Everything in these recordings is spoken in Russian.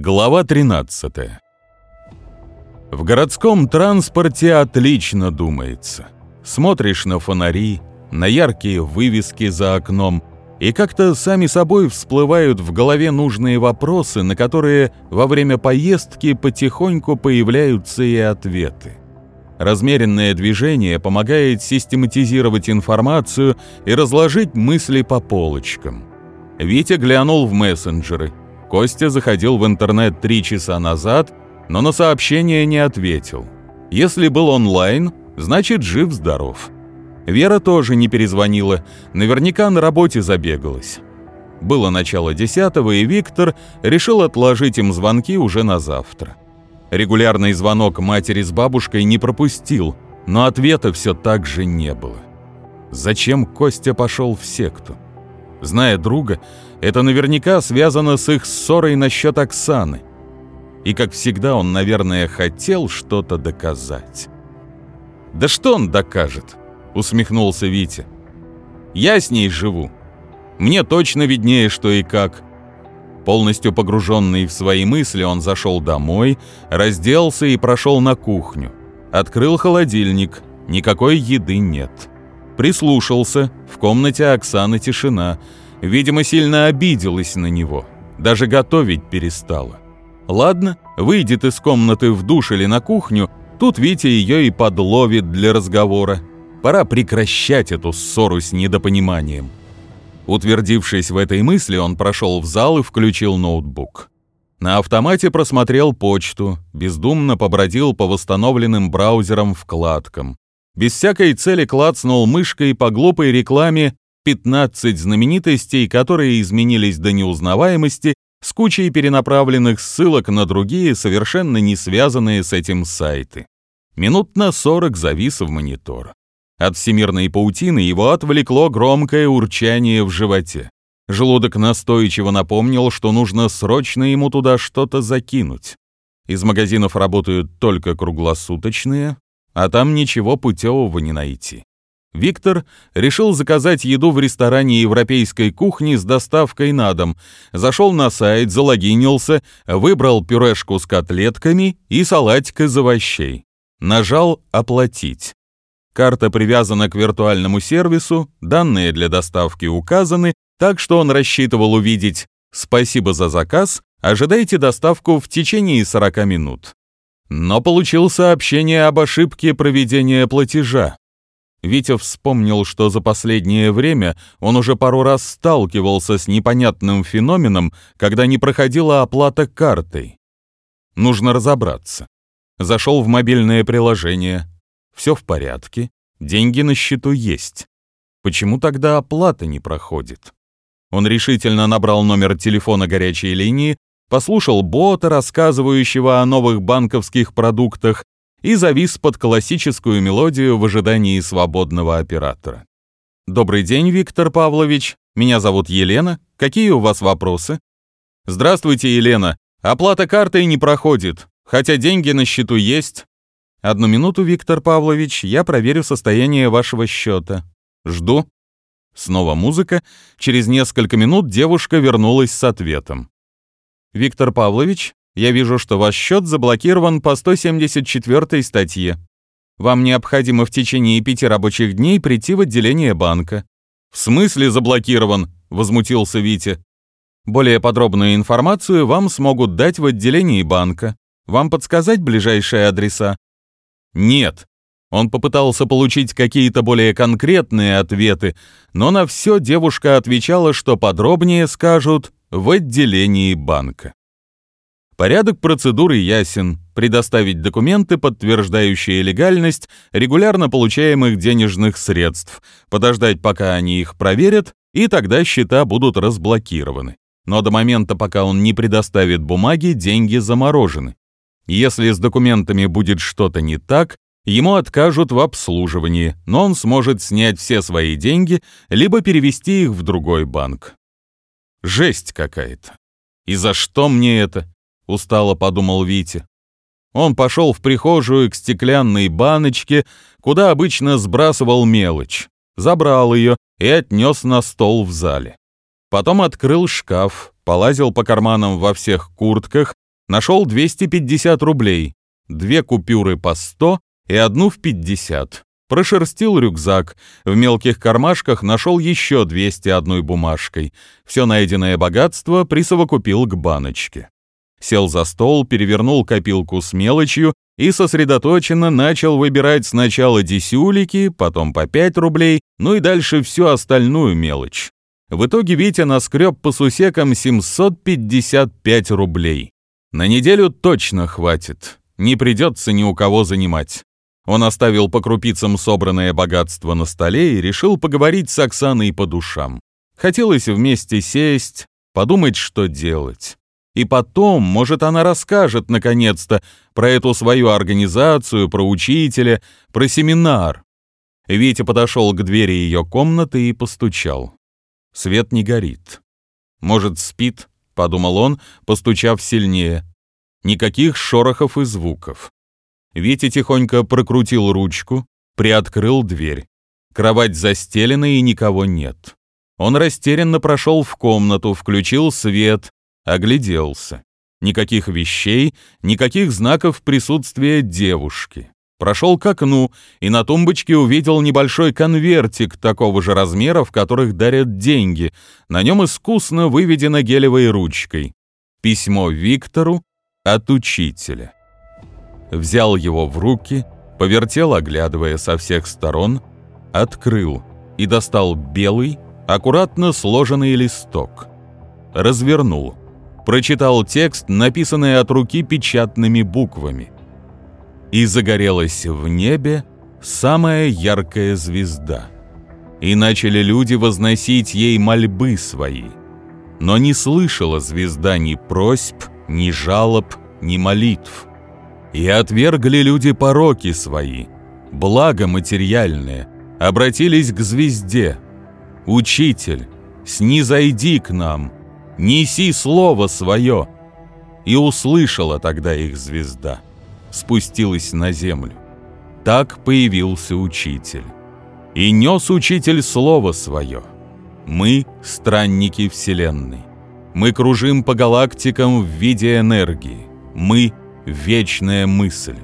Глава 13. В городском транспорте отлично думается. Смотришь на фонари, на яркие вывески за окном, и как-то сами собой всплывают в голове нужные вопросы, на которые во время поездки потихоньку появляются и ответы. Размеренное движение помогает систематизировать информацию и разложить мысли по полочкам. Витя глянул в мессенджеры – Костя заходил в интернет три часа назад, но на сообщение не ответил. Если был онлайн, значит жив-здоров. Вера тоже не перезвонила, наверняка на работе забегалась. Было начало десятого, и Виктор решил отложить им звонки уже на завтра. Регулярный звонок матери с бабушкой не пропустил, но ответа все так же не было. Зачем Костя пошел в секту? Зная друга, это наверняка связано с их ссорой насчет Оксаны. И, как всегда, он, наверное, хотел что-то доказать. «Да что он докажет?» — усмехнулся Витя. «Я с ней живу. Мне точно виднее, что и как». Полностью погруженный в свои мысли, он зашел домой, разделся и прошел на кухню. Открыл холодильник, никакой еды нет. Прислушался, в комнате Оксаны тишина. Видимо, сильно обиделась на него. Даже готовить перестала. Ладно, выйдет из комнаты в душ или на кухню, тут Витя ее и подловит для разговора. Пора прекращать эту ссору с недопониманием. Утвердившись в этой мысли, он прошел в зал и включил ноутбук. На автомате просмотрел почту, бездумно побродил по восстановленным браузерам вкладкам без всякой цели клацнул мышкой по глупой рекламе 15 знаменитостей, которые изменились до неузнаваемости, с кучей перенаправленных ссылок на другие, совершенно не связанные с этим сайты. Минут на 40 завис в монитор. От всемирной паутины его отвлекло громкое урчание в животе. Желудок настойчиво напомнил, что нужно срочно ему туда что-то закинуть. Из магазинов работают только круглосуточные, а там ничего путевого не найти. Виктор решил заказать еду в ресторане европейской кухни с доставкой на дом, зашел на сайт, залогинился, выбрал пюрешку с котлетками и салатик из овощей. Нажал «Оплатить». Карта привязана к виртуальному сервису, данные для доставки указаны, так что он рассчитывал увидеть «Спасибо за заказ, ожидайте доставку в течение 40 минут» но получил сообщение об ошибке проведения платежа. Витя вспомнил, что за последнее время он уже пару раз сталкивался с непонятным феноменом, когда не проходила оплата картой. Нужно разобраться. Зашел в мобильное приложение. Все в порядке, деньги на счету есть. Почему тогда оплата не проходит? Он решительно набрал номер телефона горячей линии, послушал бота, рассказывающего о новых банковских продуктах, и завис под классическую мелодию в ожидании свободного оператора. «Добрый день, Виктор Павлович. Меня зовут Елена. Какие у вас вопросы?» «Здравствуйте, Елена. Оплата картой не проходит, хотя деньги на счету есть». «Одну минуту, Виктор Павлович, я проверю состояние вашего счета. Жду». Снова музыка. Через несколько минут девушка вернулась с ответом. Виктор Павлович, я вижу, что ваш счет заблокирован по 174 статье. Вам необходимо в течение пяти рабочих дней прийти в отделение банка. В смысле заблокирован? возмутился Витя. Более подробную информацию вам смогут дать в отделении банка. Вам подсказать ближайшие адреса? Нет. Он попытался получить какие-то более конкретные ответы, но на все девушка отвечала, что подробнее скажут в отделении банка. Порядок процедуры ясен. Предоставить документы, подтверждающие легальность регулярно получаемых денежных средств, подождать, пока они их проверят, и тогда счета будут разблокированы. Но до момента, пока он не предоставит бумаги, деньги заморожены. Если с документами будет что-то не так, ему откажут в обслуживании, но он сможет снять все свои деньги, либо перевести их в другой банк. Жесть какая-то. И за что мне это? Устало подумал Витя. Он пошел в прихожую к стеклянной баночке, куда обычно сбрасывал мелочь, забрал ее и отнес на стол в зале. Потом открыл шкаф, полазил по карманам во всех куртках, Нашел 250 рублей, две купюры по 100 и одну в 50. Прошерстил рюкзак, в мелких кармашках нашел еще 201 бумажкой. Все найденное богатство присовокупил к баночке. Сел за стол, перевернул копилку с мелочью и сосредоточенно начал выбирать сначала десюлики, потом по 5 рублей, ну и дальше всю остальную мелочь. В итоге Витя наскреб по сусекам 755 рублей. На неделю точно хватит, не придется ни у кого занимать. Он оставил по крупицам собранное богатство на столе и решил поговорить с Оксаной по душам. Хотелось вместе сесть, подумать, что делать. И потом, может, она расскажет, наконец-то, про эту свою организацию, про учителя, про семинар. Витя подошел к двери ее комнаты и постучал. Свет не горит. Может, спит, подумал он, постучав сильнее. Никаких шорохов и звуков. Витя тихонько прокрутил ручку, приоткрыл дверь. Кровать застелена и никого нет. Он растерянно прошел в комнату, включил свет, огляделся. Никаких вещей, никаких знаков присутствия девушки. Прошел к окну и на тумбочке увидел небольшой конвертик такого же размера, в которых дарят деньги. На нем искусно выведено гелевой ручкой. Письмо Виктору от учителя. Взял его в руки, повертел, оглядывая со всех сторон, открыл и достал белый, аккуратно сложенный листок. Развернул. Прочитал текст, написанный от руки печатными буквами – и загорелась в небе самая яркая звезда. И начали люди возносить ей мольбы свои. Но не слышала звезда ни просьб, ни жалоб, ни молитв. И отвергли люди пороки свои, благо материальное, обратились к звезде. «Учитель, снизойди к нам, неси слово свое!» И услышала тогда их звезда спустилась на землю. Так появился учитель. И нес учитель слово свое. Мы — странники Вселенной. Мы кружим по галактикам в виде энергии. Мы — вечная мысль.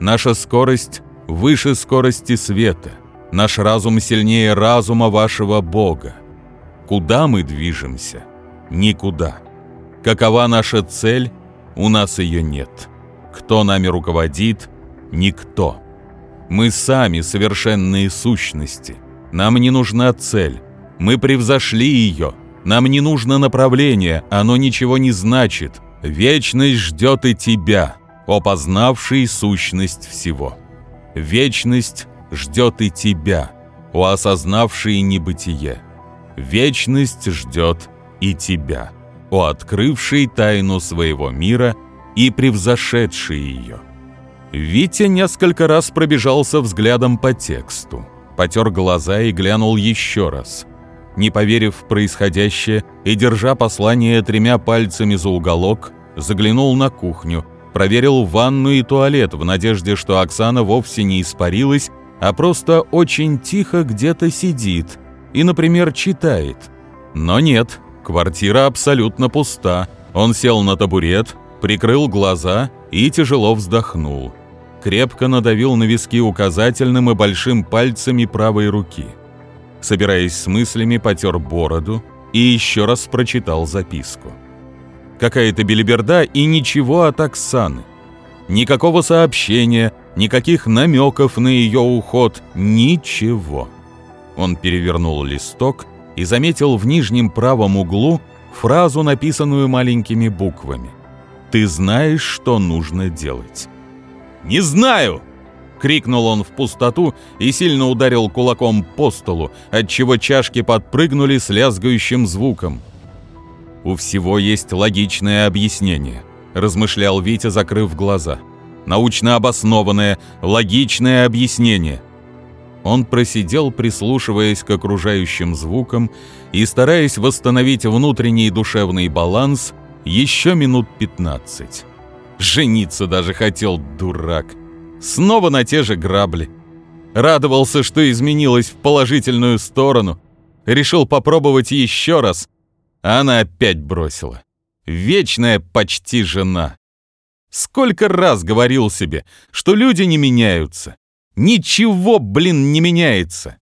Наша скорость выше скорости света. Наш разум сильнее разума вашего Бога. Куда мы движемся? Никуда. Какова наша цель? У нас ее нет. Кто нами руководит? Никто. Мы сами совершенные сущности. Нам не нужна цель. Мы превзошли ее. Нам не нужно направление, оно ничего не значит. Вечность ждет и тебя, опознавший сущность всего. Вечность ждет и тебя, о осознавший небытие. Вечность ждет и тебя, о открывший тайну своего мира – и превзошедший ее. Витя несколько раз пробежался взглядом по тексту, потер глаза и глянул еще раз. Не поверив в происходящее и держа послание тремя пальцами за уголок, заглянул на кухню, проверил ванну и туалет в надежде, что Оксана вовсе не испарилась, а просто очень тихо где-то сидит и, например, читает. Но нет, квартира абсолютно пуста. Он сел на табурет, прикрыл глаза и тяжело вздохнул. Крепко надавил на виски указательным и большим пальцами правой руки. Собираясь с мыслями, потер бороду и еще раз прочитал записку. Какая-то белиберда и ничего от Оксаны. Никакого сообщения, никаких намеков на ее уход, ничего. Он перевернул листок и заметил в нижнем правом углу фразу, написанную маленькими буквами. Ты знаешь, что нужно делать». «Не знаю!» — крикнул он в пустоту и сильно ударил кулаком по столу, отчего чашки подпрыгнули с лязгающим звуком. «У всего есть логичное объяснение», — размышлял Витя, закрыв глаза. «Научно обоснованное, логичное объяснение». Он просидел, прислушиваясь к окружающим звукам и стараясь восстановить внутренний душевный баланс — еще минут 15. Жениться даже хотел, дурак. Снова на те же грабли. Радовался, что изменилась в положительную сторону. Решил попробовать еще раз, а она опять бросила. Вечная почти жена. Сколько раз говорил себе, что люди не меняются. Ничего, блин, не меняется.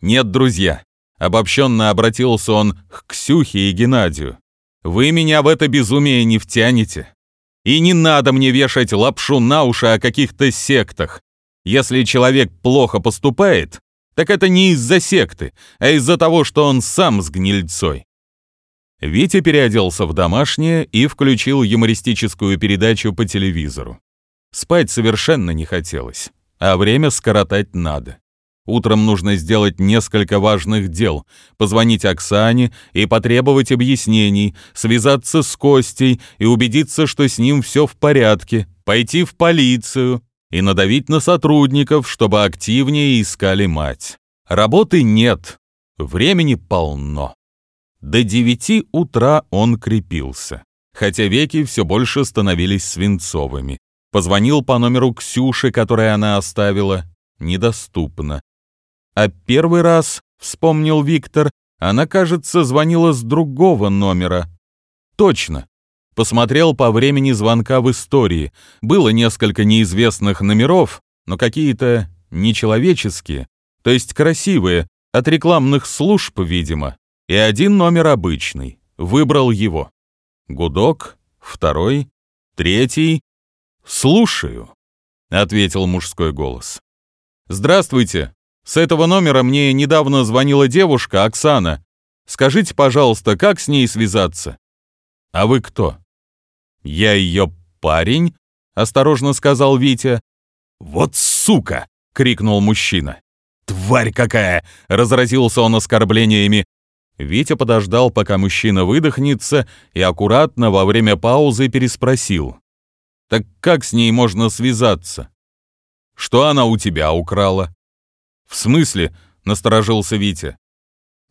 Нет, друзья, обобщенно обратился он к Ксюхе и Геннадию. Вы меня в это безумие не втянете. И не надо мне вешать лапшу на уши о каких-то сектах. Если человек плохо поступает, так это не из-за секты, а из-за того, что он сам с гнильцой. Витя переоделся в домашнее и включил юмористическую передачу по телевизору. Спать совершенно не хотелось, а время скоротать надо. Утром нужно сделать несколько важных дел, позвонить Оксане и потребовать объяснений, связаться с Костей и убедиться, что с ним все в порядке, пойти в полицию и надавить на сотрудников, чтобы активнее искали мать. Работы нет, времени полно. До девяти утра он крепился, хотя веки все больше становились свинцовыми. Позвонил по номеру Ксюши, который она оставила, недоступно. А первый раз, вспомнил Виктор, она, кажется, звонила с другого номера. Точно. Посмотрел по времени звонка в истории. Было несколько неизвестных номеров, но какие-то нечеловеческие, то есть красивые, от рекламных служб, видимо и один номер обычный. Выбрал его. Гудок, второй, третий. «Слушаю», — ответил мужской голос. «Здравствуйте. С этого номера мне недавно звонила девушка, Оксана. Скажите, пожалуйста, как с ней связаться?» «А вы кто?» «Я ее парень», — осторожно сказал Витя. «Вот сука!» — крикнул мужчина. «Тварь какая!» — разразился он оскорблениями. Витя подождал, пока мужчина выдохнется, и аккуратно во время паузы переспросил. «Так как с ней можно связаться?» «Что она у тебя украла?» «В смысле?» — насторожился Витя.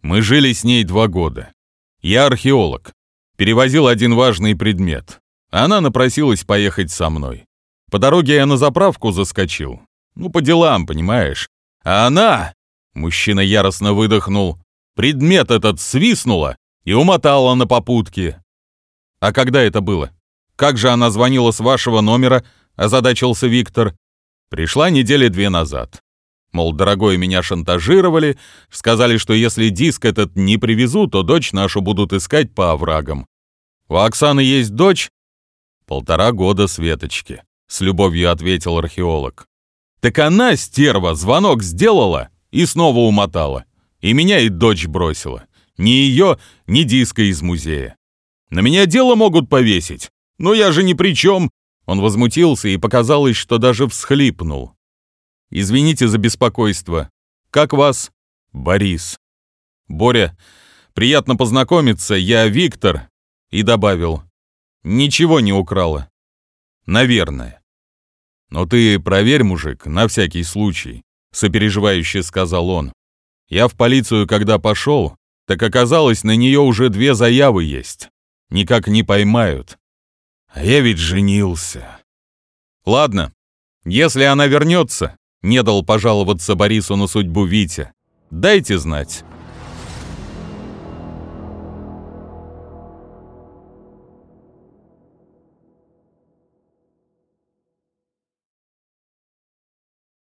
«Мы жили с ней два года. Я археолог. Перевозил один важный предмет. Она напросилась поехать со мной. По дороге я на заправку заскочил. Ну, по делам, понимаешь. А она...» Мужчина яростно выдохнул. Предмет этот свистнула и умотала на попутке. А когда это было? Как же она звонила с вашего номера, озадачился Виктор. Пришла недели две назад. Мол, дорогой, меня шантажировали, сказали, что если диск этот не привезу, то дочь нашу будут искать по оврагам. У Оксаны есть дочь? Полтора года Светочки, с любовью ответил археолог. Так она, стерва, звонок сделала и снова умотала. И меня и дочь бросила. Ни ее, ни диска из музея. На меня дело могут повесить. Но я же ни при чем. Он возмутился и показалось, что даже всхлипнул. Извините за беспокойство. Как вас? Борис. Боря, приятно познакомиться, я Виктор. И добавил. Ничего не украла. Наверное. Но ты проверь, мужик, на всякий случай, сопереживающе сказал он. Я в полицию, когда пошел, так оказалось, на нее уже две заявы есть. Никак не поймают. А я ведь женился. Ладно, если она вернется, не дал пожаловаться Борису на судьбу Витя, дайте знать.